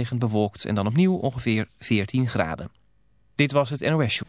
Regen bewolkt en dan opnieuw ongeveer 14 graden. Dit was het NOS Show.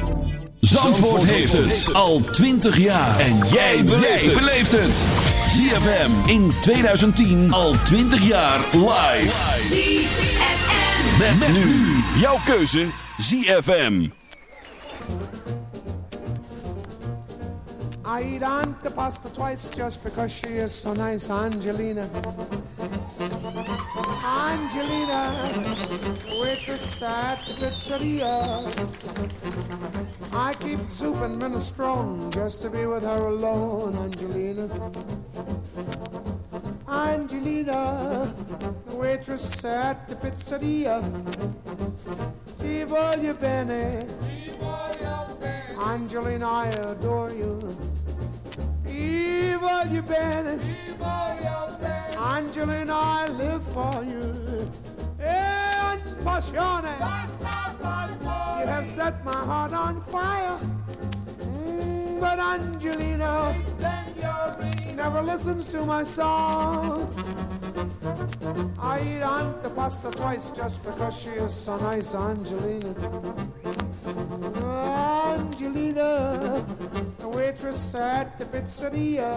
Zandvoort heeft het al 20 jaar. En jij beleeft het. ZFM in 2010 al 20 jaar live. ZFM. Met, met nu jouw keuze ZFM. I eat Aunt the pasta twice just because she is so nice, Angelina. Angelina, waitress at the pizzeria. I keep soup and minestrone just to be with her alone, Angelina. Angelina, the waitress at the pizzeria. Ti voglio bene. Angelina, I adore you. Ti voglio bene. Angelina, I live for you. E passione. You have set my heart on fire. Mm, But Angelina never listens to my song. I eat Aunt the pasta twice just because she is so nice, Angelina. Angelina, the waitress at the pizzeria.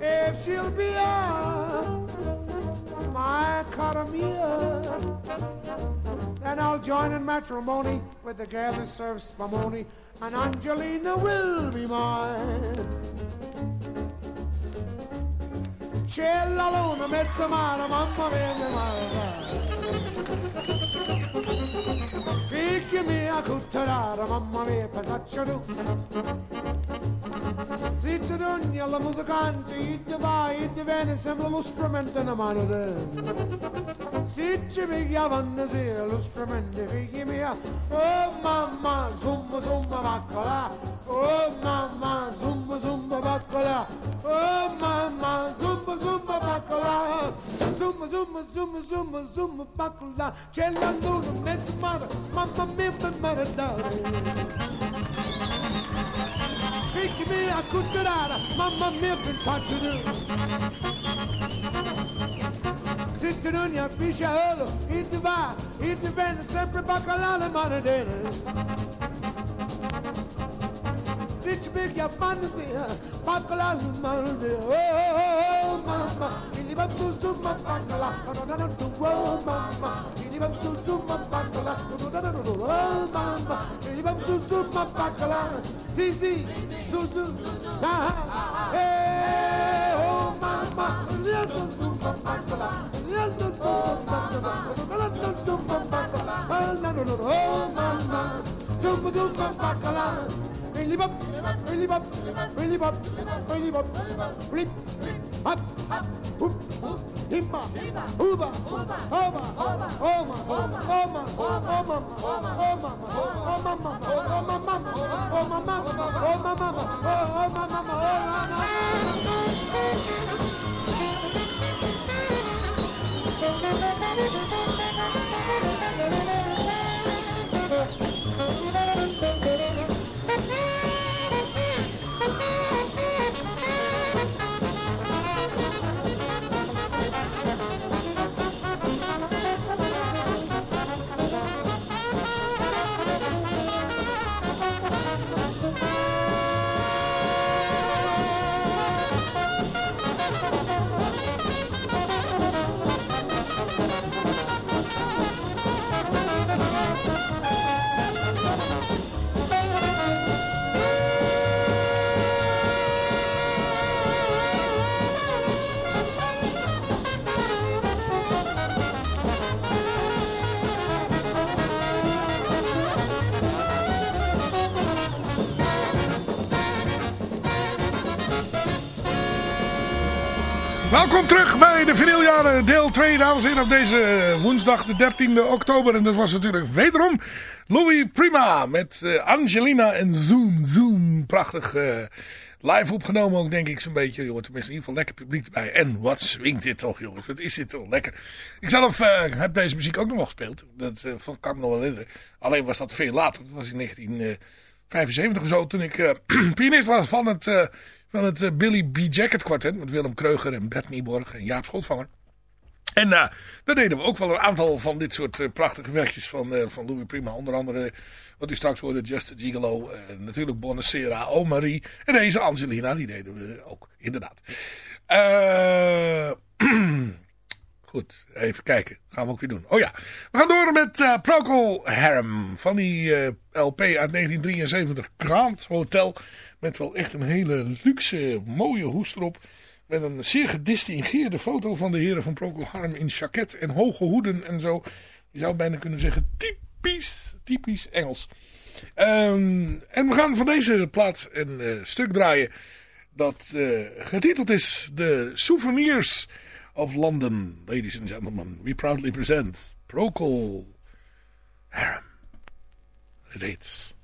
If she'll be a my cara mia, then I'll join in matrimony with the gal who serves spumoni, and Angelina will be mine. C'è la mamma mia Figli mia cutterara, mamma mia, pesaccio tu. Zitti d'ogni alla musicante, idde vai, idde viene, sembra lo strumento in mano te. Zitti mi chiamano sì, lo strumento, figli mia. Oh mamma, zumba zumba baccola. Oh mamma, zumba zumba baccola. Oh mamma, zumba zumba baccola zuma zuma zuma zuma bakula Cella luna mezzamara mamma mia maradara Fikkimi akutturara mamma mia ben saçını Zittirunya bir şey olur İtibar, itibar sempre bakalalı maradara Hiçbir yapan siyah bakalalı maradara Oh, oh, oh, mama Ini bantu summa pandola, no no oh mama. Ini bantu summa pandola, si si, susu, ha Hey, leap up. Hey, leap up. Hey, leap up. Hey, leap up. Up. Up. Hoop. Himba. Uba. Oma. Oma. Oma. Oma. Oma. Oma. Oma. Oma. Oma. Oma. Mama. Oh, my mama. Oh, my mama. Oh, my mama. Oh, my mama. Welkom terug bij de vinyljaren deel 2, dames en heren, op deze woensdag de 13e oktober. En dat was natuurlijk wederom Louis Prima met eh, Angelina en Zoom Zoom. Prachtig eh, live opgenomen ook, denk ik, zo'n beetje. Je hoort tenminste in ieder geval lekker publiek erbij. En wat swingt dit toch, jongens. Wat is dit toch lekker. Ik zelf eh, heb deze muziek ook nog wel gespeeld. Dat kan ik me nog wel herinneren. Alleen was dat veel later. Dat was in 1975 of zo, toen ik pianist was van het, van het eh, Billy B. Jacket kwartet. Met Willem Kreuger en Bert Nieborg en Jaap Schotvanger. En eh daar deden we ook wel een aantal van dit soort eh, prachtige werkjes van, eh, van Louis Prima. Onder andere, wat u straks hoorde, Just Gigolo. natuurlijk Bonacera, O Marie. En deze Angelina, die deden we ook, inderdaad. Goed, even kijken. Gaan we ook weer doen. Oh ja, we gaan door met Procol Harum. Van die LP uit 1973. Grand Hotel. Met wel echt een hele luxe, mooie hoes erop. Met een zeer gedistingeerde foto van de heren van Procol Harum in jacket en hoge hoeden en zo. Je zou bijna kunnen zeggen typisch, typisch Engels. Ehm, en we gaan van deze plaat een eh, stuk draaien dat eh, getiteld is The Souvenirs of London. Ladies and gentlemen, we proudly present Procol Harum. It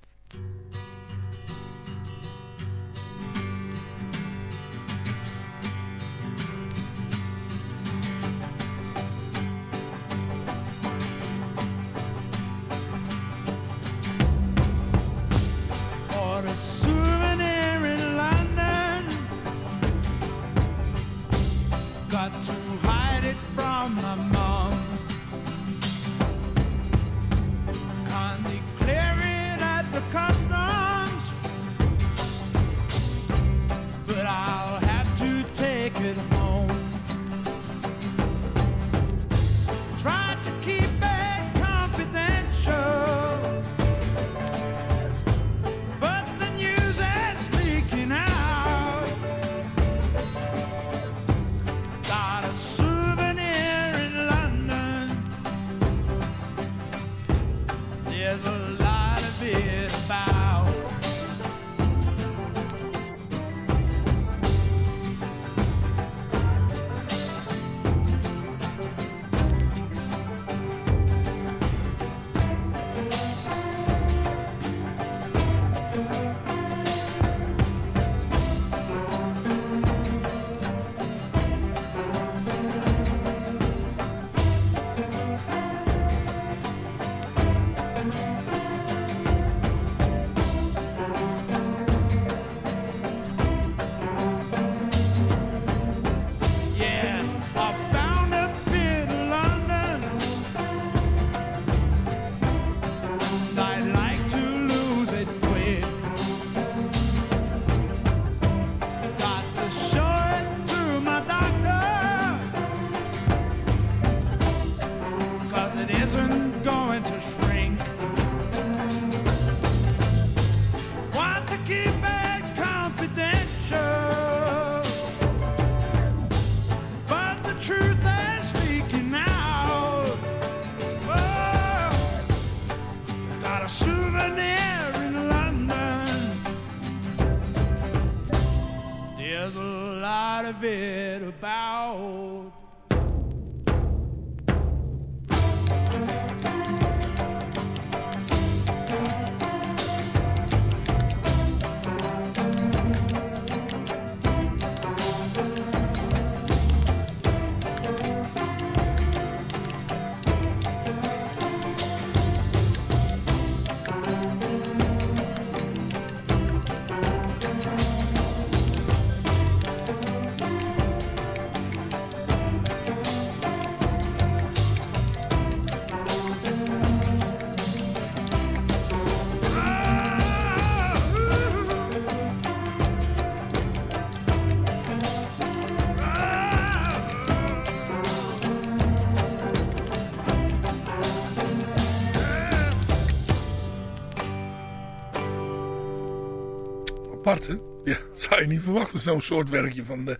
Ja, zou je niet verwachten, zo'n soort werkje van de,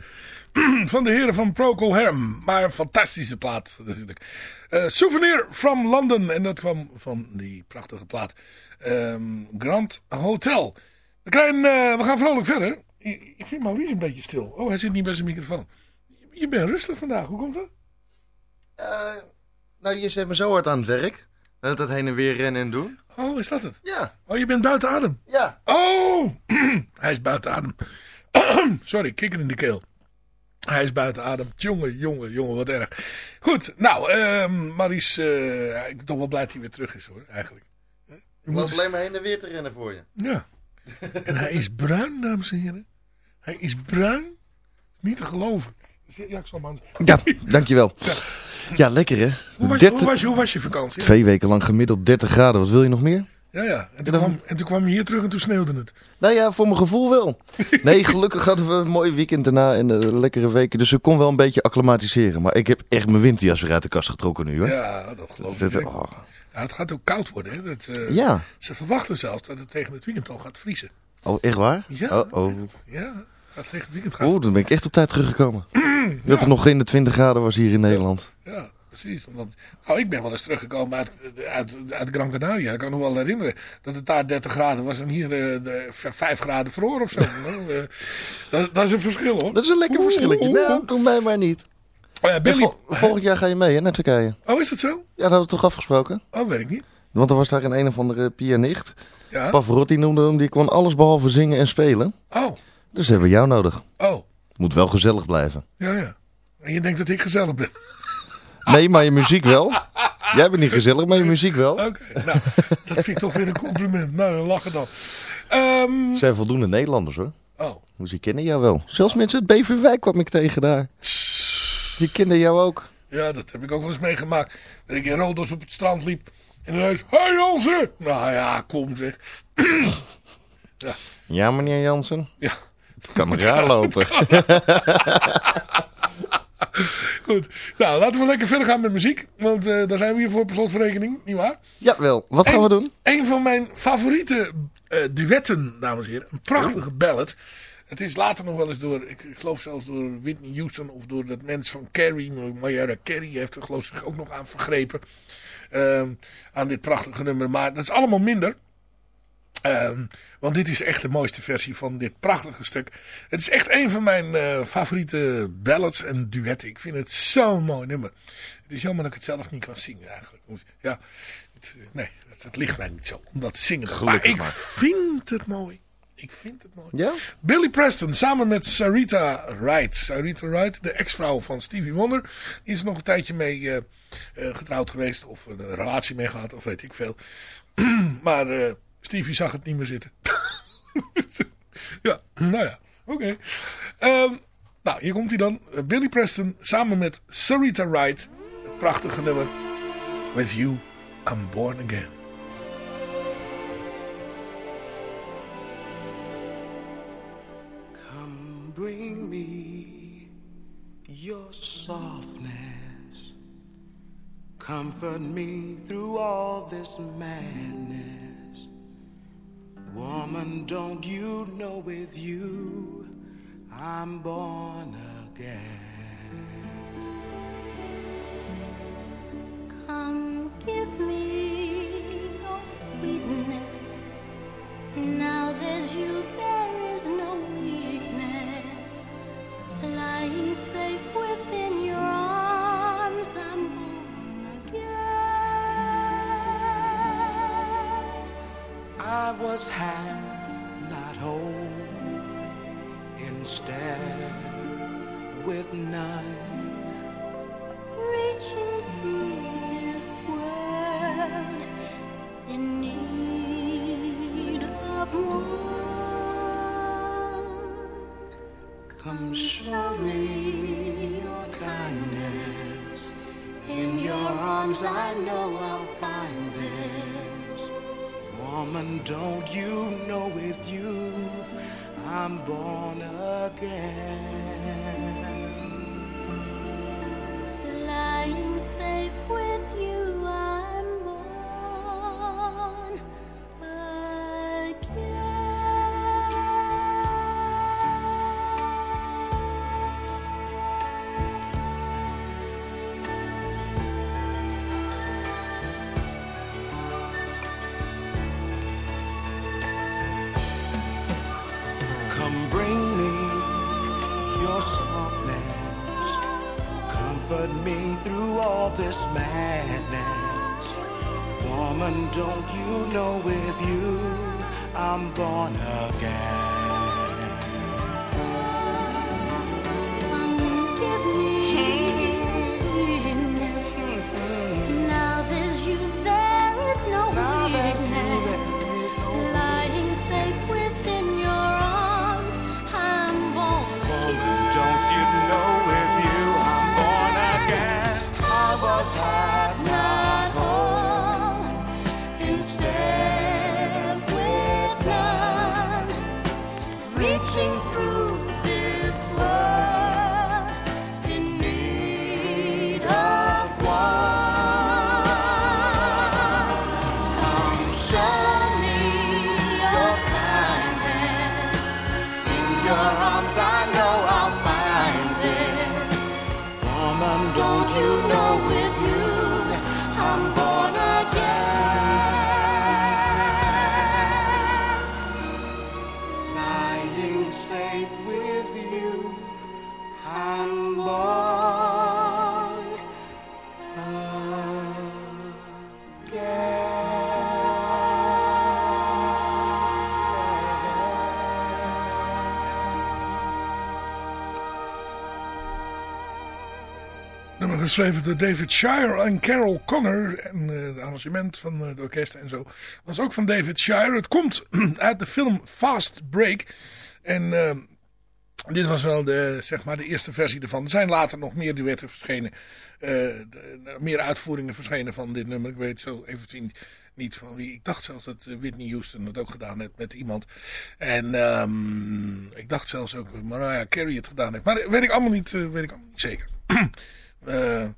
van de heren van Procol Harum. Maar een fantastische plaat, natuurlijk. Eh, Souvenir from London. En dat kwam van die prachtige plaat ehm, Grand Hotel. Eh, we gaan vrolijk verder. Ik, vind Maurice een beetje stil. Oh, hij zit niet bij zijn microfoon. Je bent rustig vandaag. Hoe komt dat? Eh, nou, je zet me zo hard aan het werk. Dat heen en weer rennen en doen. Oh, is dat het? Ja, Oh, je bent buiten adem. ja. Oh, hij is buiten adem. Sorry, kikker in de keel. Hij is buiten adem. Jongen, jongen, jongen, wat erg. Goed, nou, ehm Maries, eh, ik ben toch wel blij dat hij weer terug is hoor, eigenlijk. Je Ik moet alleen maar heen en weer te rennen voor je. Ja. En hij is bruin, dames en heren. Hij is bruin. Niet te geloven. Ja, ik zal maar... Ja, dankjewel. Ja, lekker hè. Hoe was, je, 30 hoe, was je, hoe was je vakantie? Twee weken lang gemiddeld 30 graden. Wat wil je nog meer? Ja, ja. En toen, dan- kwam, en toen kwam je hier terug en toen sneeuwde het. Nou ja, voor mijn gevoel wel. Nee, gelukkig hadden we een mooi weekend daarna en eh, lekkere weken. Dus ik kon wel een beetje acclimatiseren. Maar ik heb echt mijn winterjas weer uit de kast getrokken nu hoor. Ja, dat geloof ik. Dat- oh. Ja, het gaat ook koud worden. Hè? Dat, eh, Ja. Ze verwachten zelfs dat het tegen het weekend al gaat vriezen. Oh, echt waar? Ja. Oh, oh. Ja, gaat tegen het weekend gaan. Oeh, dan ben ik echt op tijd teruggekomen. Dat er nog geen 20 graden was hier in Nederland. Ja, precies. Want, nou, ik ben wel eens teruggekomen uit, uit, uit Gran Canaria. Ik kan me nog wel herinneren dat het daar 30 graden was en hier eh, de, 5 graden vroor of zo. Nou, eh, dat, dat is een verschil hoor. Dat is een lekker verschilletje. oeh, oeh. Nou, doe mij maar niet. Oh, ja, En Billy. vol- volgend jaar ga je mee hè, naar Turkije. Oh, is dat zo? Ja, dat hadden we toch afgesproken? Oh, weet ik niet. Want er was daar een een of andere pianist. Ja. Pavarotti noemde hem. Die kon alles behalve zingen en spelen. Oh, Dus hebben jou nodig. oh. Moet wel gezellig blijven. Ja, ja. En je denkt dat ik gezellig ben. Nee, maar je muziek wel. Jij bent niet gezellig, maar je muziek wel. Oké, nou, dat vind ik toch weer een compliment. Nou, lachen dan. Er zijn voldoende Nederlanders hoor. oh, Dus die kennen jou wel. Zelfs mensen uit Beverwijk kwam ik tegen daar. Die kenden jou ook. ja, dat heb ik ook wel eens meegemaakt. Dat ik in Rodos op het strand liep. En dan Hé hey, Jansen! Nou ja, kom zeg. Ja, meneer Jansen. Ja, Kan er raar lopen. goed. Nou, laten we lekker verder gaan met muziek. Want eh, daar zijn we hier voor per slotverrekening, nietwaar? Jawel, wat gaan we doen? Een van mijn favoriete eh, duetten, dames en heren. Een prachtige ballad. Het is later nog wel eens door, ik, ik geloof zelfs door Whitney Houston of door dat mens van Carrie, Mariah Carey heeft er geloof ik zich ook nog aan vergrepen. Ehm, aan dit prachtige nummer. Maar dat is allemaal minder. Ehm, want dit is echt de mooiste versie van dit prachtige stuk. Het is echt een van mijn eh, favoriete ballads en duetten. Ik vind het zo'n mooi nummer. Het is jammer dat ik het zelf niet kan zingen eigenlijk. Ja, het, eh, nee, het, het ligt mij niet zo om dat te zingen. Gelukkig maar ik maar. vind het mooi. Ik vind het mooi. Ja? Billy Preston samen met Sarita Wright. Sarita Wright, de ex-vrouw van Stevie Wonder. Die is er nog een tijdje mee eh, eh, getrouwd geweest. Of een relatie mee gehad, of weet ik veel. maar eh, Stevie zag het niet meer zitten. ja, nou ja, oké. Ehm, nou, hier komt hij dan. Billy Preston samen met Sarita Wright. Het prachtige nummer. With You, I'm Born Again. Come bring me your softness. Comfort me through all this madness. Woman, don't you know with you I'm born again? Come give me your sweetness. Now there's you, there is no weakness. Lying safe within I was half, not whole, instead with none. Reaching through this world in need of one. Come show me your kindness. In your arms, I know Woman, don't you know with you I'm born again? This madness. Woman, don't you know with you I'm born again? Geschreven door David Shire en Carol Connor. En eh het arrangement van eh, het orkest en zo was ook van David Shire. Het komt uit de film Fast Break. En eh, dit was wel de, zeg maar de eerste versie ervan. Er zijn later nog meer duetten verschenen. eh, meer uitvoeringen verschenen van dit nummer. Ik weet zo even niet van wie. Ik dacht zelfs dat eh, Whitney Houston het ook gedaan heeft met iemand. En ehm, ik dacht zelfs ook Mariah Carey het gedaan heeft. Maar dat weet ik allemaal niet, eh, weet ik allemaal niet zeker. Eh,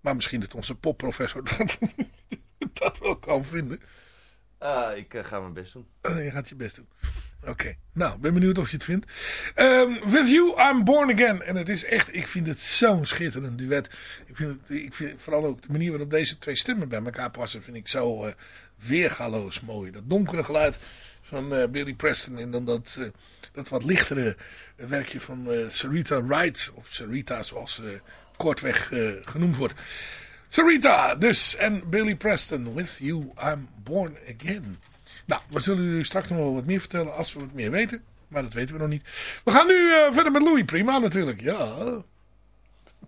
maar misschien dat onze popprofessor dat, dat wel kan vinden. Ah, ik eh, ga mijn best doen. Eh, je gaat je best doen. Oké, nou, ben benieuwd of je het vindt. Ehm, With You, I'm Born Again. En het is echt, ik vind het zo'n schitterend duet. Ik vind, het, ik vind vooral ook de manier waarop deze twee stemmen bij elkaar passen, vind ik zo eh, weergaloos mooi. Dat donkere geluid van eh, Billy Preston en dan dat, dat wat lichtere werkje van Sarita Wright. Of Sarita zoals ze kortweg eh, genoemd wordt. Sarita dus en Billy Preston, With You, I'm Born Again. Nou, we zullen u straks nog wel wat meer vertellen als we wat meer weten. Maar dat weten we nog niet. We gaan nu eh, verder met Louis Prima natuurlijk. Ja,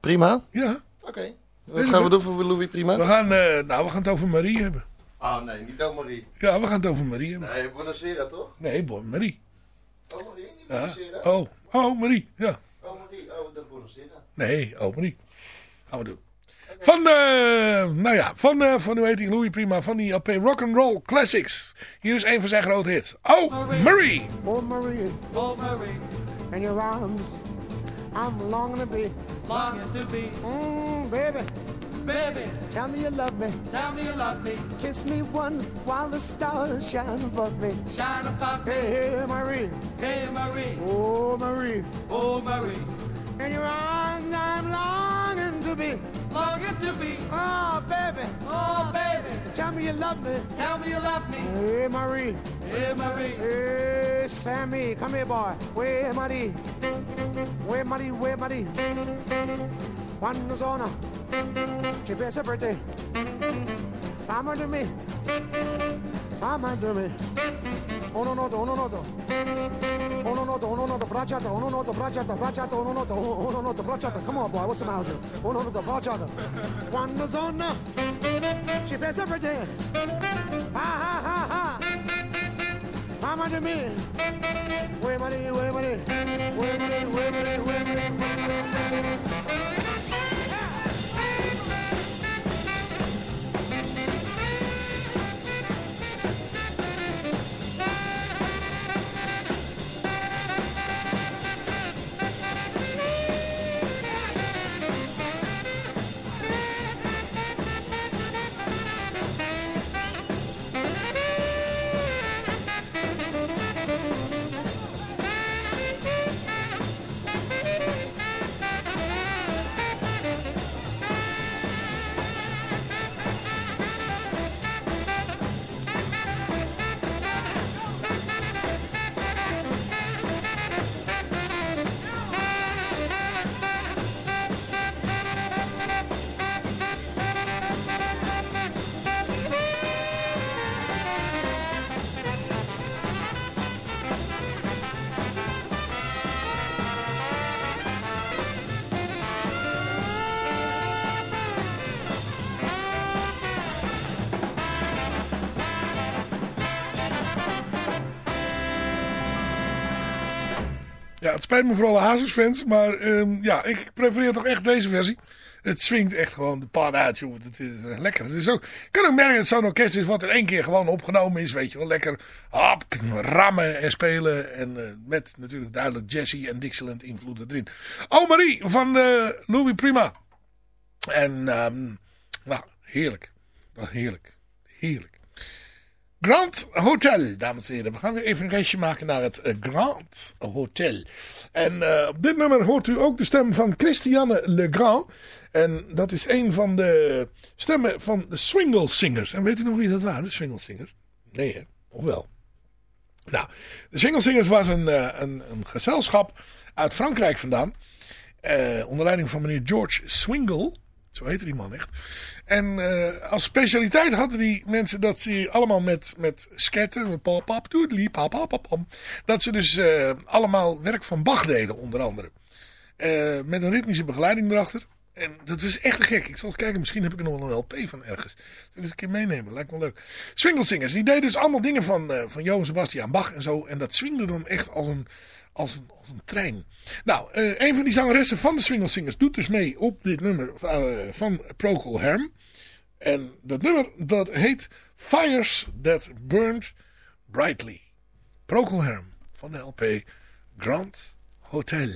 Prima. ja. Oké. Wat gaan we doen voor Louis Prima? We gaan, eh, nou, we gaan het over Marie hebben. Oh nee, niet over Marie. Ja, we gaan het over Marie hebben. Nee, Buonasera toch? Nee, bon, Marie. Oh Marie, niet Ja. Oh, oh, Marie. Ja. Oh Marie, oh dat Buonasera. Nee, oh, Marie. Gaan we doen. Van, eh, nou ja, van, eh, van hoe heet die Louis Prima, van die LP Rock'n'Roll Classics. Hier is een van zijn grote hits. Oh, Marie. Oh, Marie, Oh, Marie, in your arms, I'm longing to be. longing to be. Mm, baby, Baby, tell me you love me. tell me you love me. Kiss me once while the stars shine above me. Shine above me. Hey, hey, Marie, Hey, Marie. oh, Marie, Oh, Marie. In your arms, I'm longing to be. Longing to be. Oh, baby, Oh, baby, tell me you love me. tell me you love me. Hey, Marie, Hey, Marie. hey, Sammy, come here, boy. Where, Marie? Where, Marie, where, Marie? Quando sono? Ci pensa per te. Fammi di me. Fammi di me ono noto, ono noto. Ono noto, ono noto, brachata, ono noto, brachata, brachata, ono noto, ono noto, brachata. Come on, boy, what's the matter with you? Ono noto, brachata. Quando zona, she plays every day. Ha ha ha ha. How much you mean? Way money, way money, way money, way money, way money. Het spijt me voor alle Hazes-fans, maar ehm, ja, ik prefereer toch echt deze versie. Het swingt echt gewoon de pan uit, jongen. Het is eh, lekker. Het is ook, ik kan ook merken dat zo'n orkest is wat in één keer gewoon opgenomen is, weet je wel. Lekker hop, rammen en spelen. En eh, met natuurlijk duidelijk Jesse en Dixieland invloeden erin. Oh, Marie van eh, Louis Prima. En, ehm, nou, heerlijk. Heerlijk. Heerlijk. Grand Hotel, dames en heren. We gaan weer even een reisje maken naar het eh, Grand Hotel. En eh, op dit nummer hoort u ook de stem van Christiane Legrand. En dat is een van de stemmen van de Swingle Singers. En weet u nog wie dat waren, de Swingle Singers? Nee, hè? Of wel? Nou, de Swingle Singers was een, eh, een, een gezelschap uit Frankrijk vandaan. Onder leiding van meneer George Swingle. Zo heette die man echt. En eh, als specialiteit hadden die mensen dat ze allemaal met, met sketten, doodly, pop, pop, pop, pop, dat ze dus eh, allemaal werk van Bach deden, onder andere. Eh, met een ritmische begeleiding erachter. En dat was echt gek. Ik zal eens kijken, misschien heb ik er nog wel een LP van ergens. Zal ik eens een keer meenemen, lijkt me leuk. Swinglesingers, die deden dus allemaal dingen van, eh, van Johann Sebastian Bach en zo. En dat swingde dan echt als een, als een, als een trein. Nou, eh, een van die zangeressen van de Swinglesingers doet dus mee op dit nummer eh, van Procol Harum. En dat nummer, dat heet Fires That Burned Brightly. Procol Harum van de LP Grand Hotel.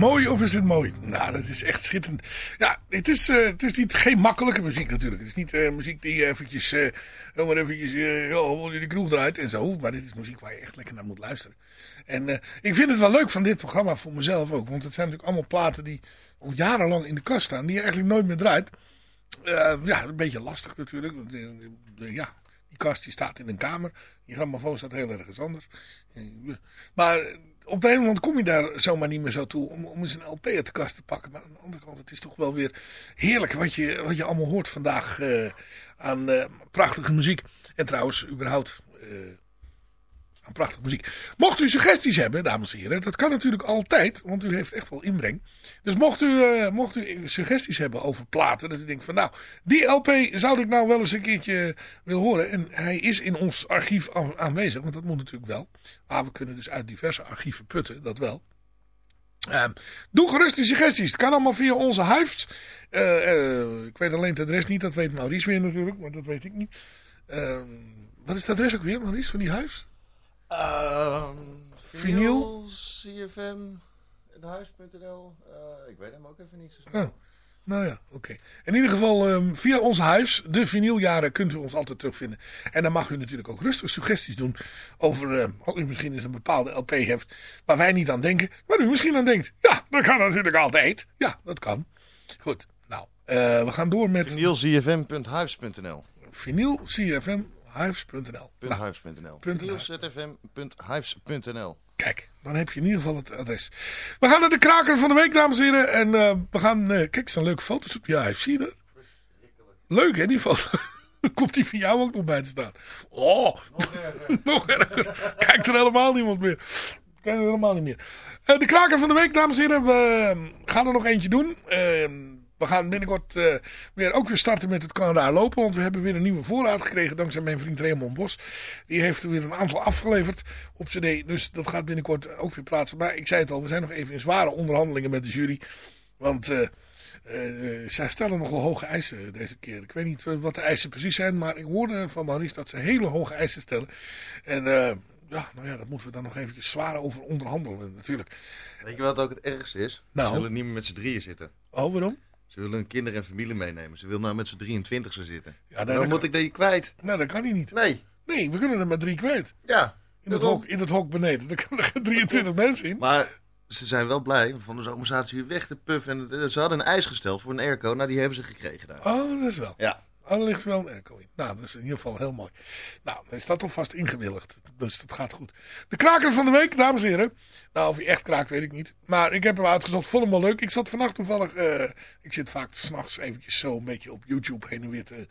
Mooi of is dit mooi? Nou, dat is echt schitterend. Ja, het is, eh, het is niet, geen makkelijke muziek natuurlijk. Het is niet eh, muziek die je eventjes, eh oh, maar eventjes, eh in de kroeg draait en zo. Maar dit is muziek waar je echt lekker naar moet luisteren. En eh, ik vind het wel leuk van dit programma voor mezelf ook. Want het zijn natuurlijk allemaal platen die al jarenlang in de kast staan. Die je eigenlijk nooit meer draait. Eh, ja, een beetje lastig natuurlijk. Want, eh, eh, ja, die kast die staat in een kamer. Die grammofoon staat heel ergens anders. Eh, Maar op de ene moment kom je daar zomaar niet meer zo toe om, om eens een LP uit de kast te pakken. Maar aan de andere kant, het is toch wel weer heerlijk wat je, wat je allemaal hoort vandaag eh, aan eh, prachtige muziek. En trouwens, überhaupt eh, prachtige muziek. Mocht u suggesties hebben, dames en heren, dat kan natuurlijk altijd, want u heeft echt wel inbreng. Dus mocht u, eh, mocht u suggesties hebben over platen, dat u denkt van nou, die LP zou ik nou wel eens een keertje willen horen. En hij is in ons archief aan- aanwezig, want dat moet natuurlijk wel. Maar we kunnen dus uit diverse archieven putten, dat wel. Ehm, doe gerust die suggesties. Het kan allemaal via onze huis. Eh, eh, ik weet alleen het adres niet. Dat weet Maurice weer natuurlijk. Maar dat weet ik niet. Ehm, wat is het adres ook weer, Maurice, van die huis? Ehm Vinyl? CFM, huis.nl. ik weet hem ook even niet zo snel. Oh, nou ja, oké. In ieder geval, ehm, via ons huis, de vinyljaren, kunt u ons altijd terugvinden. En dan mag u natuurlijk ook rustig suggesties doen over, ehm, als u misschien eens een bepaalde LP heeft, waar wij niet aan denken, waar u misschien aan denkt. Ja, dat kan natuurlijk altijd. Ja, dat kan. Goed, nou, eh, we gaan door met Vinylcfm.huis.nl vinylcfmhuis.nl. Nou, .huis.nl Punt Vinylzfm.huis.nl Kijk, dan heb je in ieder geval het adres. We gaan naar de kraker van de week, dames en heren. En eh, we gaan... eh, kijk, zo'n leuke foto's op je huis. Zie je dat? Leuk, hè, die foto. Komt die van jou ook nog bij te staan? Oh, nog erger. Kijkt er helemaal niemand meer. Kijkt er helemaal niet meer. Eh, de kraker van de week, dames en heren. We eh, gaan er nog eentje doen. Eh, we gaan binnenkort eh, weer ook weer starten met het raar lopen. Want we hebben weer een nieuwe voorraad gekregen dankzij mijn vriend Raymond Bos. Die heeft er weer een aantal afgeleverd op cd. Dus dat gaat binnenkort ook weer plaatsen. Maar ik zei het al, we zijn nog even in zware onderhandelingen met de jury. Want eh, eh, zij stellen nogal hoge eisen deze keer. Ik weet niet wat de eisen precies zijn. Maar ik hoorde van Maurice dat ze hele hoge eisen stellen. En eh, ja, nou ja, dat moeten we dan nog eventjes zwaar over onderhandelen natuurlijk. Weet je wat ook het ergste is? Nou? Ze willen niet meer met z'n drieën zitten. Oh, waarom? Ze willen hun kinderen en familie meenemen. Ze willen nou met z'n 23 zitten. Ja, nee, dan moet kan- ik die kwijt. Nou, dat kan hij niet. Nee. Nee, we kunnen er maar drie kwijt. Ja. In het, hok, in het hok beneden. Daar kunnen er 23 mensen in. Maar ze zijn wel blij. Van de zomer zaten ze hier weg te puffen. En ze hadden een eis gesteld voor een airco. Nou, die hebben ze gekregen daar. Oh, dat is wel. Ja. Oh, er ligt wel een airco. Nou, dat is in ieder geval heel mooi. Nou, dan is dat alvast ingewilligd. Dus dat gaat goed. De kraker van de week, dames en heren. Nou, of hij echt kraakt, weet ik niet. Maar ik heb hem uitgezocht. Vond hem leuk. Ik zat vannacht toevallig... eh, ik zit vaak s'nachts eventjes zo een beetje op YouTube heen en weer te,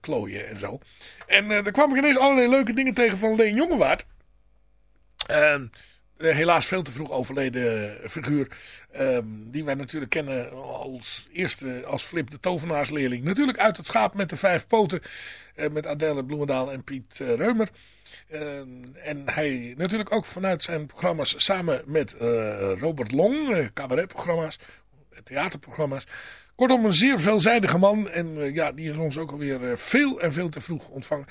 klooien en zo. En eh daar kwam ik ineens allerlei leuke dingen tegen van Leen Jongewaard. Eh, helaas veel te vroeg overleden figuur. ehm, die wij natuurlijk kennen als eerste als Flip de tovenaarsleerling. Natuurlijk uit het schaap met de vijf poten. eh, met Adele Bloemendaal en Piet eh, Reumer. Eh, en hij natuurlijk ook vanuit zijn programma's samen met eh, Robert Long, eh, cabaretprogramma's, eh, theaterprogramma's. Kortom, een zeer veelzijdige man. En eh, ja, die is ons ook alweer eh, veel en veel te vroeg ontvangen.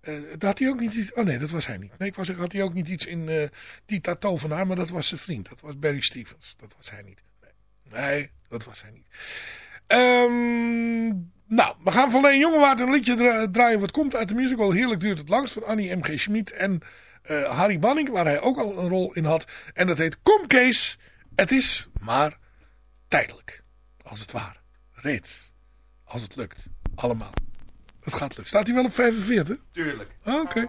Eh had hij ook niet iets... Oh nee, dat was hij niet. Nee, ik was zeggen, had hij ook niet iets in eh Tita Tovenaar, maar dat was zijn vriend. Dat was Barry Stevens. Dat was hij niet. Nee, nee dat was hij niet. Ehm, nou, we gaan van Leen Jongewaard een liedje dra- draaien. Wat komt uit de musical Heerlijk duurt het langst van Annie M.G. Schmid en eh, Harry Banning, waar hij ook al een rol in had. En dat heet Kom Kees, het is maar tijdelijk. Als het ware. Reeds. Als het lukt. Allemaal. Het gaat lukken. Staat hij wel op 45? Tuurlijk. Oké.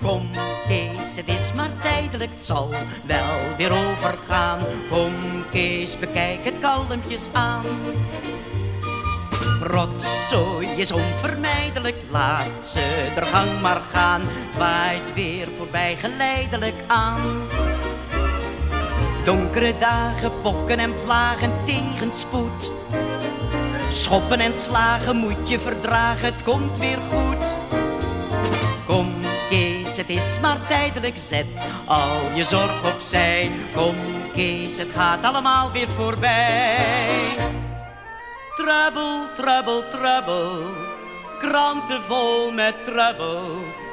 Kom Kees, het is maar tijdelijk, het zal wel weer overgaan. Kom Kees, bekijk het kalmpjes aan. Rotzooi is onvermijdelijk, laat ze er gang maar gaan. Waait weer voorbij geleidelijk aan. Donkere dagen, pokken en vlagen, tegenspoed. Schoppen en slagen moet je verdragen, het komt weer goed. Kom Kees, het is maar tijdelijk, zet al je zorg opzij. Kom Kees, het gaat allemaal weer voorbij. Trouble, trouble, trouble, kranten vol met trouble.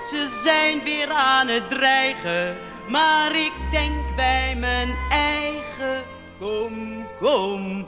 Ze zijn weer aan het dreigen, maar ik denk bij mijn eigen. Kom, kom,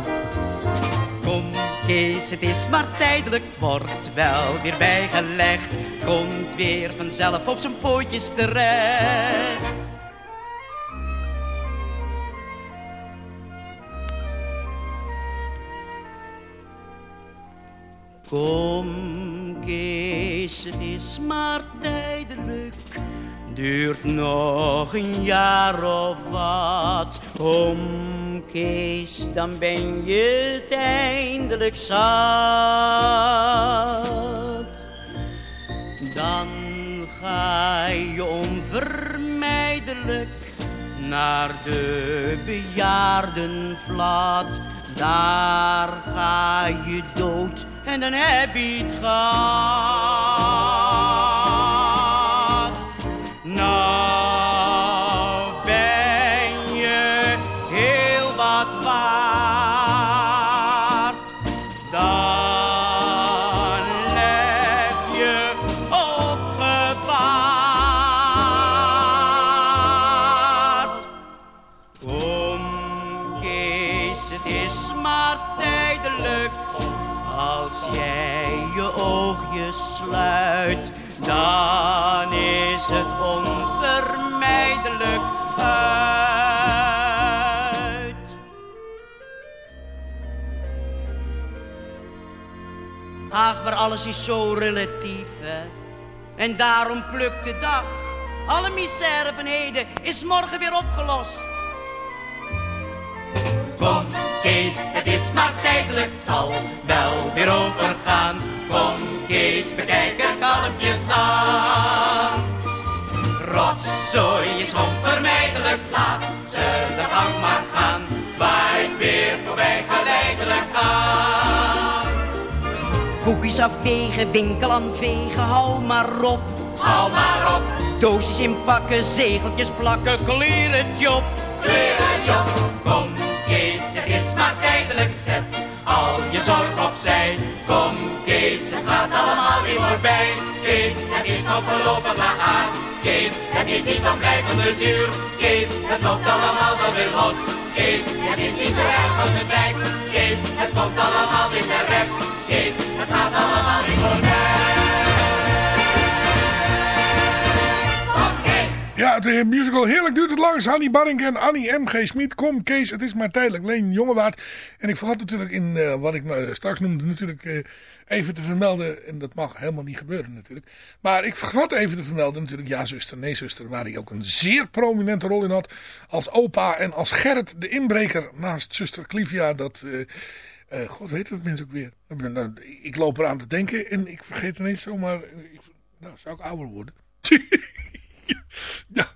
Kees, het is maar tijdelijk, wordt wel weer bijgelegd. Komt weer vanzelf op zijn pootjes terecht. Kom Kees, het is maar tijdelijk, duurt nog een jaar of wat. Kom Kees, dan ben je het eindelijk zat. Dan ga je onvermijdelijk naar de bejaardenvlat. Daar ga je dood en dan heb je het gehad. Maar alles is zo relatief. En daarom plukt de dag. Alle misère van heden is morgen weer opgelost. Kom, Kees, het is maar tijdelijk, het zal wel weer overgaan. Kom, Kees, bekijk er kalmpjes aan. Rotzooi is onvermijdelijk, laat ze de gang maar gaan. Waait weer voorbij geleidelijk aan. Koekjes afwegen, winkel aan het vegen, hou maar op. Hou maar op. Doosjes inpakken, zegeltjes plakken, kleer het job. Kleer het job. Kom, Kees, het is maar tijdelijk, zet al je zorg opzij. Kom, Kees, het gaat allemaal weer voorbij. Kees, het is nog voorlopig maar aan. Kees, het is niet van blijvende duur. Kees, het loopt allemaal wel weer los. Kees, het is niet zo erg als het lijkt. Kees, het komt allemaal weer terecht. Ja, de musical Heerlijk duurt het langs. Hanny Barring en Annie M. G. Smit. Kom Kees, het is maar tijdelijk. Leen Jongewaard. En ik vergat natuurlijk in eh, wat ik nou straks noemde natuurlijk eh, even te vermelden. En dat mag helemaal niet gebeuren natuurlijk. Maar ik vergat even te vermelden natuurlijk Ja zuster, Nee zuster. Waar hij ook een zeer prominente rol in had. Als opa en als Gerrit de inbreker naast zuster Clivia. Dat... eh, eh, God weet het mensen ook weer. Nou, Ik loop eraan te denken en ik vergeet ineens zomaar... ik- Nou, zou ik ouder worden? ja,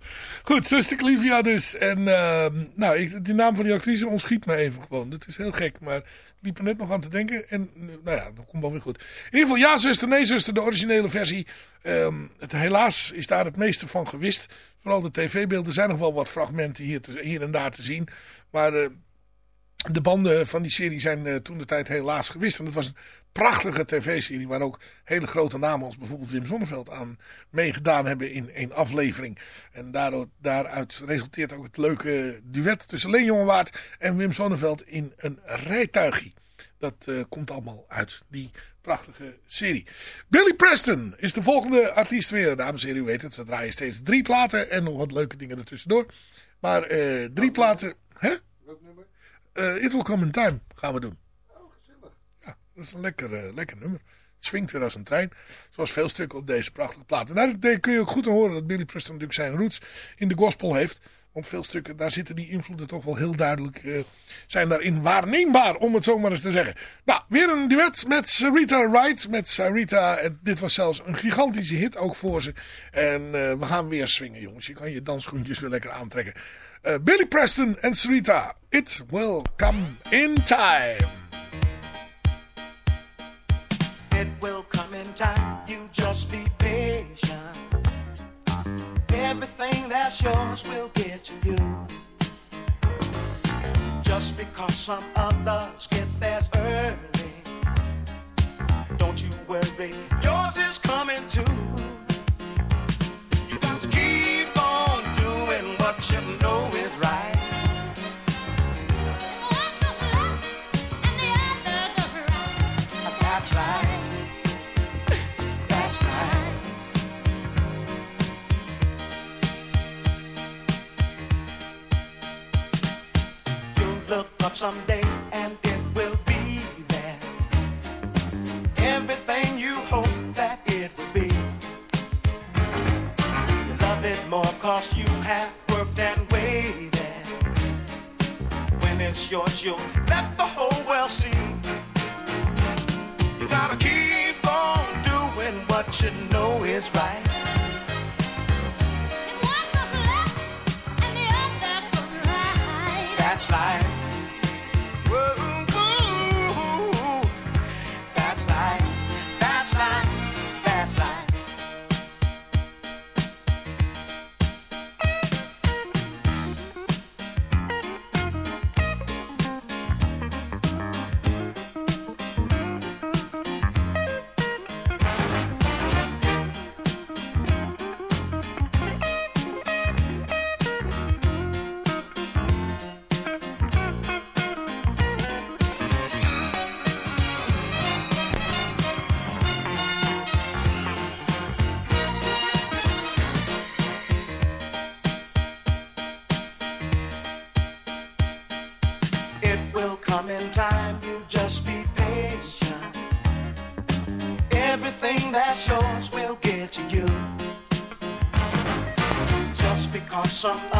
goed, zuster Clivia dus. En ehm, nou, ik, de naam van die actrice ontschiet me even gewoon. Dat is heel gek, maar ik liep er net nog aan te denken. En nou ja, dat komt wel weer goed. In ieder geval, ja zuster, nee zuster, de originele versie. Ehm, het, helaas is daar het meeste van gewist. Vooral de tv-beelden. Zijn nog wel wat fragmenten hier, hier en daar te zien. Maar... eh, de banden van die serie zijn eh, toen de tijd helaas gewist. En het was prachtige tv-serie waar ook hele grote namen als bijvoorbeeld Wim Sonneveld aan meegedaan hebben in één aflevering. En daardoor, daaruit resulteert ook het leuke duet tussen Leen Jongewaard en Wim Sonneveld in een rijtuigie. Dat eh, komt allemaal uit die prachtige serie. Billy Preston is de volgende artiest weer. Dames en heren, u weet het, we draaien steeds drie platen en nog wat leuke dingen ertussendoor. Maar eh, drie platen... Hè? Eh, It Will Come in Time gaan we doen. Dat is een lekker, eh, lekker nummer. Het swingt weer als een trein. Zoals veel stukken op deze prachtige plaat. En daar kun je ook goed aan horen dat Billy Preston natuurlijk zijn roots in de gospel heeft. Want veel stukken, daar zitten die invloeden toch wel heel duidelijk, eh, zijn daarin waarneembaar, om het zo maar eens te zeggen. Nou, weer een duet met Sarita Wright. Met Sarita, en dit was zelfs een gigantische hit ook voor ze. En eh, we gaan weer swingen, jongens. Je kan je dansschoentjes weer lekker aantrekken. Billy Preston en Sarita, It Will Come in Time. It will come in time. You just be patient. Everything that's yours will get to you. Just because some others get theirs early, don't you worry. Yours is coming too. You got to keep on doing what you know someday and it will be there. Everything you hope that it will be. You love it more cause you have worked and waited. When it's yours, you'll let the whole world see. You gotta keep on doing what you know is right. Some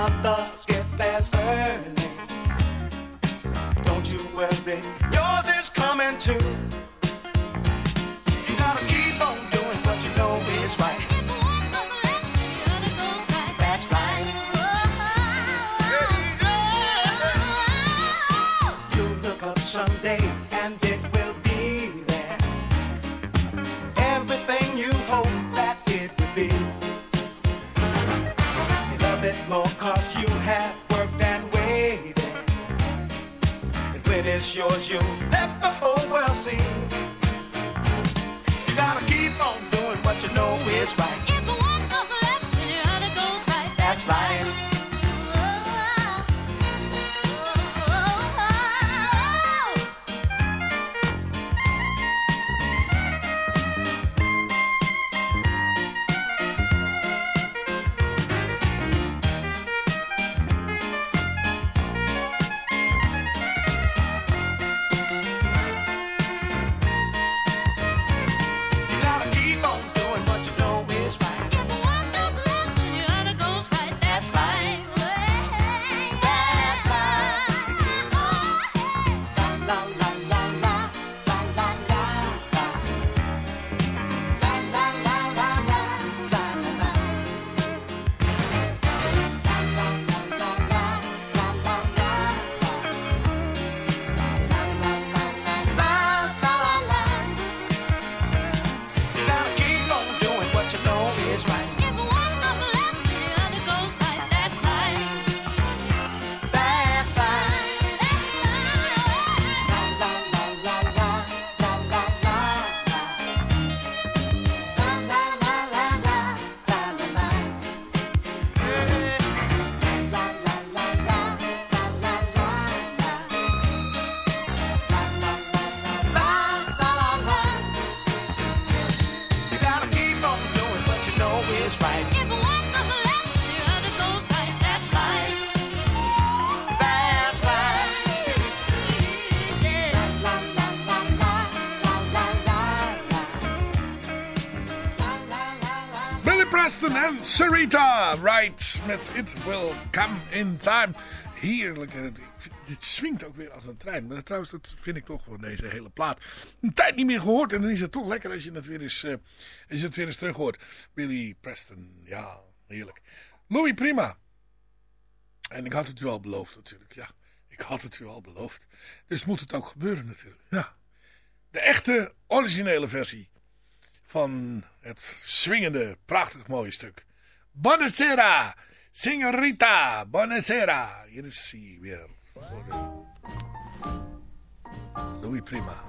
en Sarita. Right, met It Will Come In Time. Heerlijk. eh, Dit swingt ook weer als een trein. Maar trouwens, dat vind ik toch van deze hele plaat. Een tijd niet meer gehoord. En dan is het toch lekker als je het weer eens, je het weer eens terug hoort. Billy Preston. Ja, heerlijk. Louis Prima. En ik had het u al beloofd natuurlijk. Ja, ik had het u al beloofd. Dus moet het ook gebeuren natuurlijk. Ja. De echte originele versie van het swingende, prachtig mooie stuk. Buonasera, signorita, buonasera. Weer. voor de Louis Prima.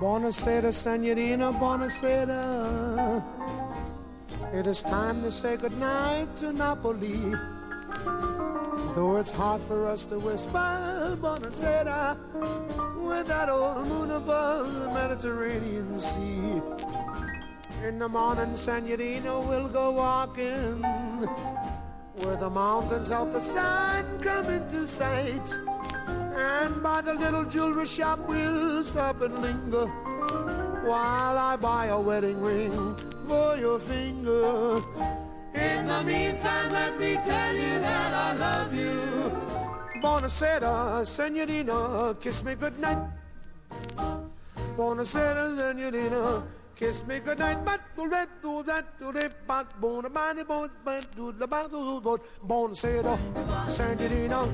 Buonasera, Senorina, buonasera. It is time to say goodnight to Napoli. Though it's hard for us to whisper, buonasera, with that old moon above the Mediterranean Sea. In the morning, Senorina, we'll go walking where the mountains help the sun come into sight. And by the little jewelry shop we'll stop and linger While I buy a wedding ring for your finger. In the meantime, let me tell you that I love you. Buonasera, senorina, kiss me goodnight. Buonasera, senorina, kiss me goodnight But do that, do that, do that, but bona bani, bon, but do the ba do do Buonasera, senorina,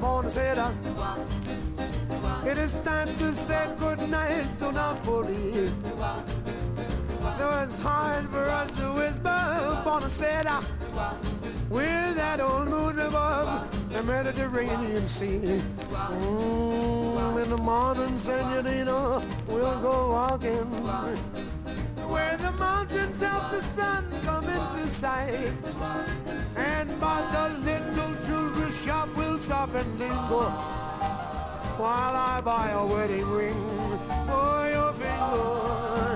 buonasera it is time to say goodnight to Napoli. Though it's hard for us to whisper Buonasera with that old moon above the Mediterranean Sea. Mm, in the morning, Senorina, we'll go walking where the mountains of the sun come into sight. And by the little jewelry shop, we'll stop and linger while I buy a wedding ring for your finger.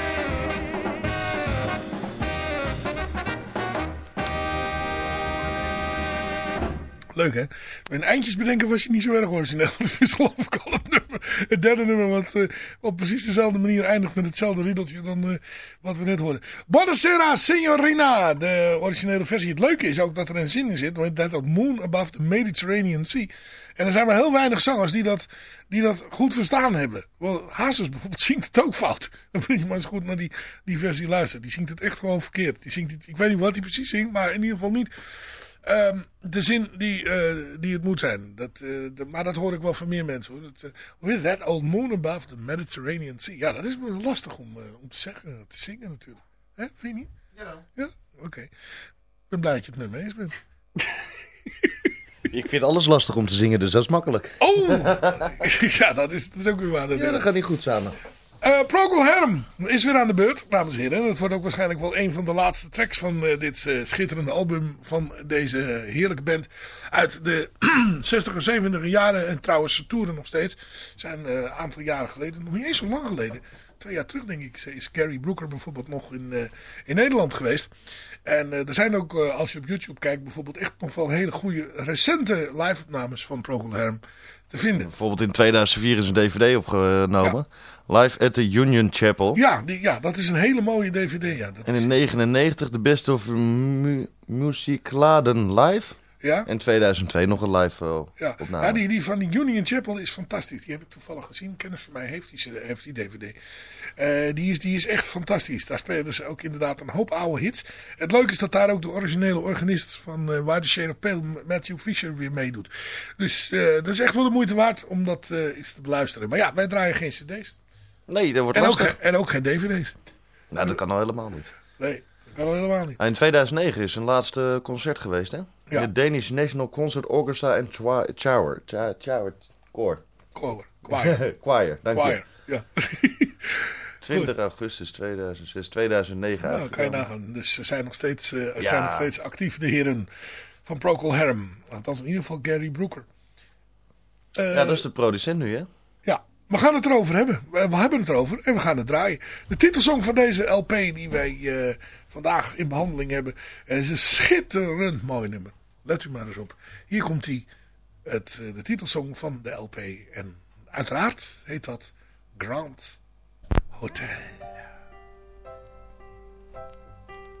Leuk hè? Met eindjes bedenken was je niet zo erg origineel. Dat is geloof ik al het, nummer, het derde nummer wat eh, op precies dezelfde manier eindigt met hetzelfde riedeltje dan eh, wat we net hoorden. Buonasera Signorina, de originele versie. Het leuke is ook dat er een zin in zit, met that moon above the Mediterranean Sea. En er zijn maar heel weinig zangers die dat, die dat goed verstaan hebben. Wel, Hazes bijvoorbeeld zingt het ook fout. Dan moet je maar eens goed naar die, die versie luisteren. Die zingt het echt gewoon verkeerd. Die zingt het, ik weet niet wat hij precies zingt, maar in ieder geval niet Ehm, de zin die, eh, die het moet zijn. Dat, eh, de- maar dat hoor ik wel van meer mensen. Hoor. Dat, eh, with that old moon above the Mediterranean Sea. Ja, dat is wel lastig om, eh, om te zeggen, te zingen natuurlijk. Hè, vind je niet? Ja. Ja? Oké. Ik ben blij dat je het met me eens bent. Ik vind alles lastig om te zingen, dus dat is makkelijk. Oh! ja, dat is, dat is ook weer waar. Ja, dat gaat niet goed samen. Procol Harum is weer aan de beurt, dames en heren. Dat wordt ook waarschijnlijk wel een van de laatste tracks van eh, dit eh, schitterende album van deze eh, heerlijke band. Uit de 60 en 70 jaren. En trouwens, ze toeren nog steeds. Zijn een aantal jaren geleden, nog niet eens zo lang geleden. twee jaar terug denk ik, is Gary Brooker bijvoorbeeld nog in, in Nederland geweest. En er zijn ook, als je op YouTube kijkt, bijvoorbeeld echt nog wel hele goede recente live-opnames van Procol Harum te vinden. Bijvoorbeeld in 2004 is een dvd opgenomen. Live at the Union Chapel. Ja, die, ja, dat is een hele mooie DVD. Ja, dat En in 99 de Best of mu Muzikladen live. Ja? En 2002 nog een live eh, Ja, opname. ja die, die van die Union Chapel is fantastisch. Die heb ik toevallig gezien. Een kennis van mij heeft die, heeft die DVD. Eh, die, is, die is echt fantastisch. Daar spelen ze ook inderdaad een hoop oude hits. Het leuke is dat daar ook de originele organist van eh Why the Shade of Pale, Matthew Fisher, weer meedoet. Dus dat is echt wel de moeite waard om dat eens te beluisteren. Maar ja, wij draaien geen cd's. Nee, dat wordt En ook, lastig. en ook geen dvd's. Nou, dat kan nou helemaal niet. Nee, dat kan al helemaal niet. In 2009 is zijn laatste concert geweest, hè? Ja. het Danish National Concert Orchestra en Choir. Choir. Choir. Koor. Choir. Choir. Choir, dank Choir, je. ja. 20 augustus 2006, 2009 Nou, kan je nagaan. Dus ze zijn nog steeds, Ja. zijn nog steeds actief, de heren van Procol Harum. Althans, in ieder geval Gary Brooker. Eh, Ja, dat is de producent nu, hè? Ja, we gaan het erover hebben. We we hebben het erover en we gaan het draaien. De titelsong van deze LP die wij eh, vandaag in behandeling hebben... is een schitterend mooi nummer. Let u maar eens op. Hier komt hij, eh, de titelsong van de LP. En uiteraard heet dat Grand Hotel.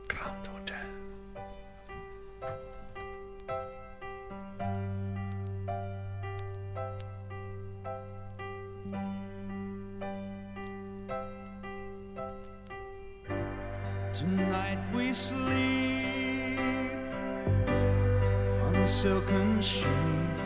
Grand Hotel. Tonight we sleep Silken consumed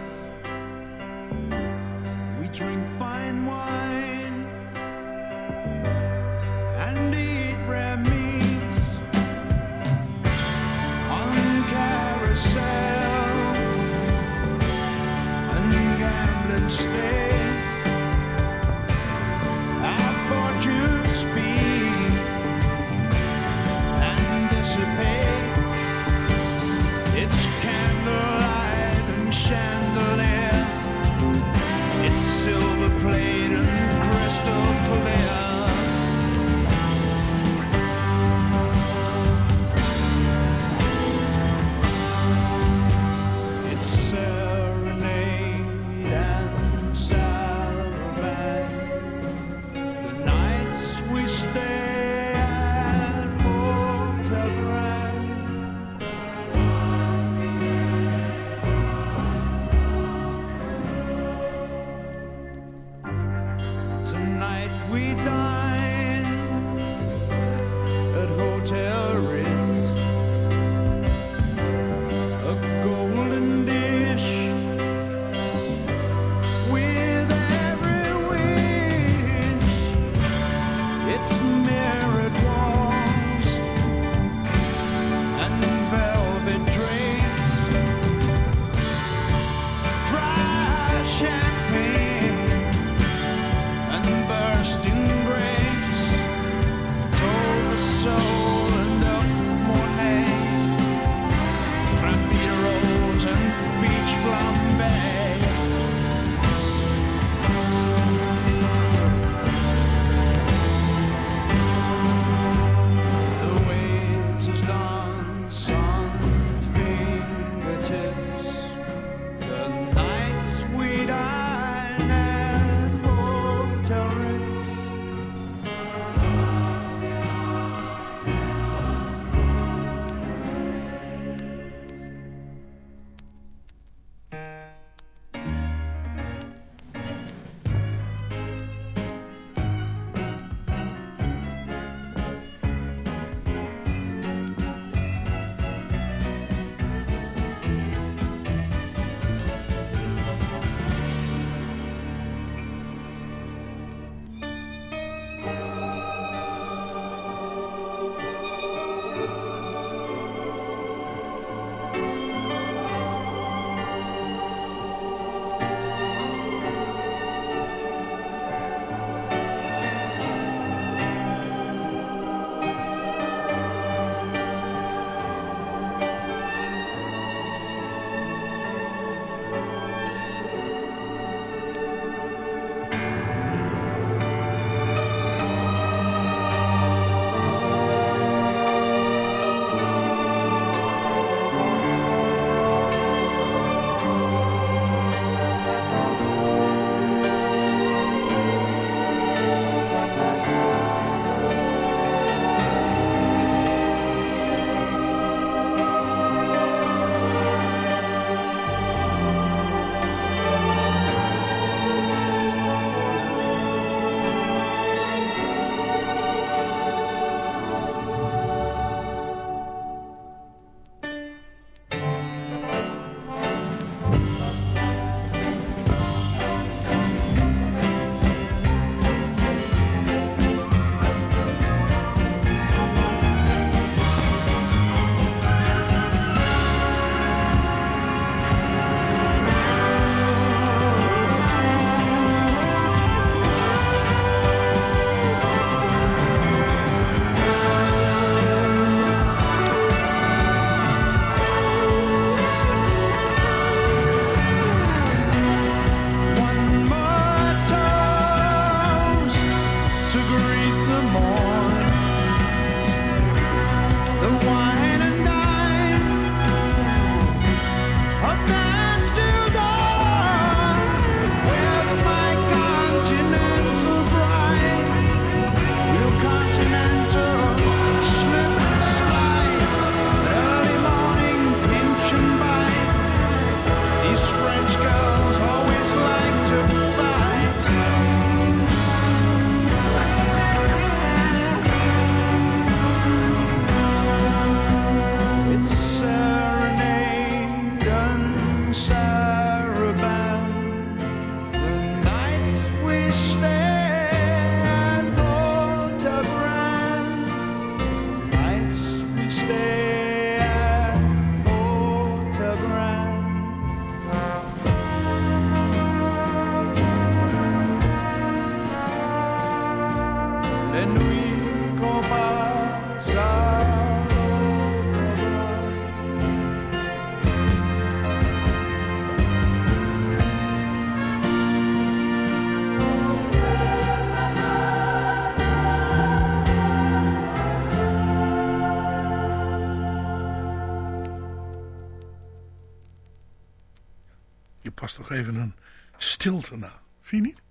Even een stilte na. Vind je niet?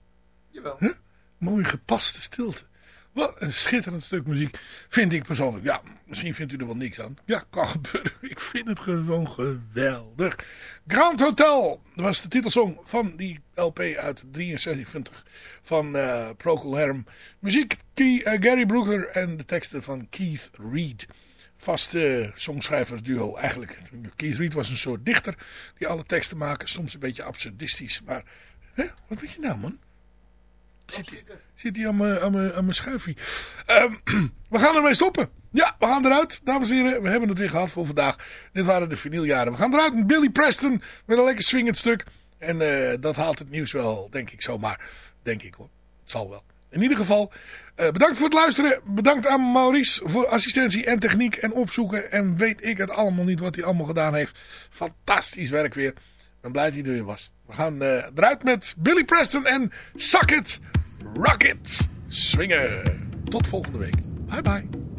Jawel. Huh? Mooi gepaste stilte. Wat een schitterend stuk muziek. Vind ik persoonlijk. Ja, misschien vindt u er wel niks aan. Ja, kan gebeuren. Ik vind het gewoon geweldig. Grand Hotel was de titelsong van die LP uit 73 van eh Procol Harum. Muziek Key, eh, Gary Brooker en de teksten van Keith Reed. Vaste songschrijversduo eigenlijk. Keith Reed was een soort dichter die alle teksten maken. Soms een beetje absurdistisch. Maar, hè? wat ben je nou man? Zit hij, zit hij aan mijn, schuifje. Ehm, we gaan ermee stoppen. Ja, we gaan eruit. Dames en heren, we hebben het weer gehad voor vandaag. Dit waren de vinyljaren. We gaan eruit met Billy Preston. Met een lekker swingend stuk. En eh, dat haalt het nieuws wel, denk ik zomaar. Denk ik hoor. Het zal wel. In ieder geval, eh, bedankt voor het luisteren. Bedankt aan Maurice voor assistentie en techniek en opzoeken. En weet ik het allemaal niet wat hij allemaal gedaan heeft. Fantastisch werk weer. Ik ben blij dat hij er weer was. We gaan eh, eruit met Billy Preston en Suck It, Rock It, Swingen. Tot volgende week. Bye bye.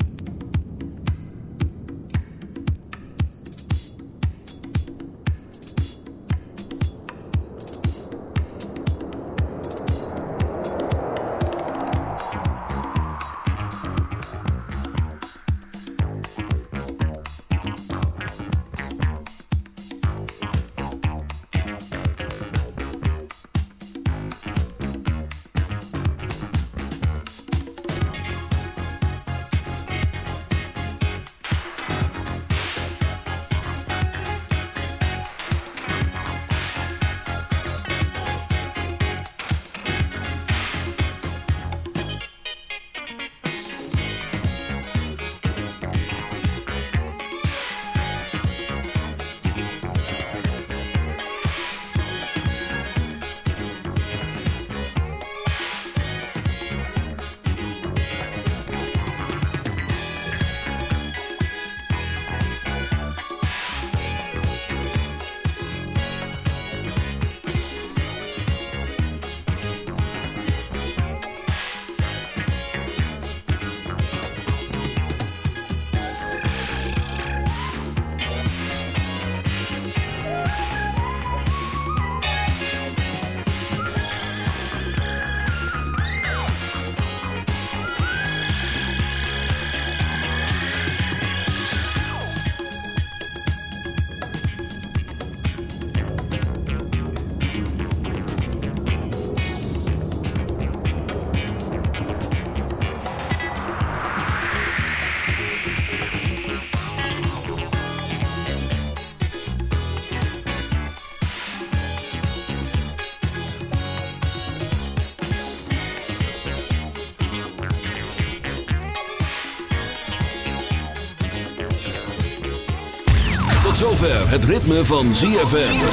Zover het ritme van ZFM.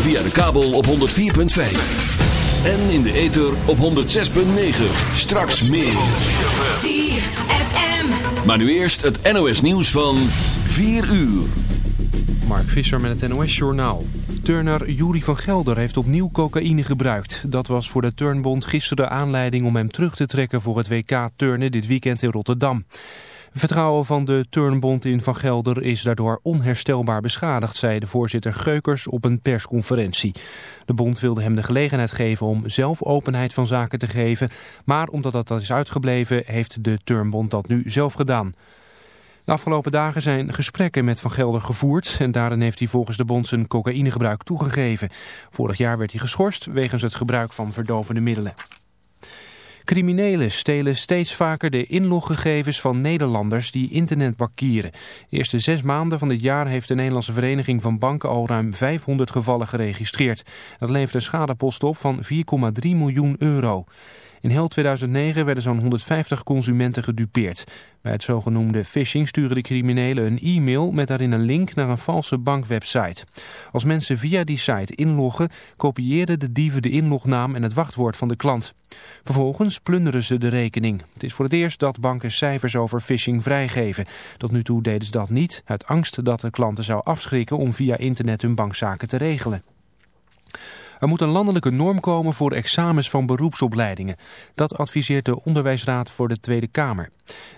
Via de kabel op 104.5. En in de ether op 106.9. Straks meer. ZFM. Maar nu eerst het NOS nieuws van 4 uur. Mark Visser met het NOS Journaal. Turner Jury van Gelder heeft opnieuw cocaïne gebruikt. Dat was voor de Turnbond gisteren aanleiding om hem terug te trekken voor het WK Turnen dit weekend in Rotterdam. Vertrouwen van de Turnbond in Van Gelder is daardoor onherstelbaar beschadigd, zei de voorzitter Geukers op een persconferentie. De bond wilde hem de gelegenheid geven om zelf openheid van zaken te geven, maar omdat dat is uitgebleven heeft de Turnbond dat nu zelf gedaan. De afgelopen dagen zijn gesprekken met Van Gelder gevoerd en daarin heeft hij volgens de bond zijn cocaïnegebruik toegegeven. Vorig jaar werd hij geschorst wegens het gebruik van verdovende middelen. Criminelen stelen steeds vaker de inloggegevens van Nederlanders die internet bankieren. De eerste zes maanden van dit jaar heeft de Nederlandse Vereniging van Banken al ruim 500 gevallen geregistreerd. Dat levert een schadepost op van 4,3 miljoen euro. In heel 2009 werden zo'n 150 consumenten gedupeerd. Bij het zogenoemde phishing sturen de criminelen een e-mail met daarin een link naar een valse bankwebsite. Als mensen via die site inloggen, kopiëren de dieven de inlognaam en het wachtwoord van de klant. Vervolgens plunderen ze de rekening. Het is voor het eerst dat banken cijfers over phishing vrijgeven. Tot nu toe deden ze dat niet, uit angst dat de klanten zou afschrikken om via internet hun bankzaken te regelen. Er moet een landelijke norm komen voor examens van beroepsopleidingen. Dat adviseert de Onderwijsraad voor de Tweede Kamer.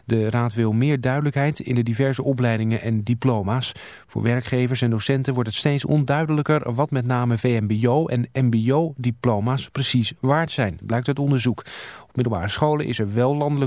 De raad wil meer duidelijkheid in de diverse opleidingen en diploma's. Voor werkgevers en docenten wordt het steeds onduidelijker wat met name VMBO en MBO-diploma's precies waard zijn, blijkt uit onderzoek. Op middelbare scholen is er wel landelijk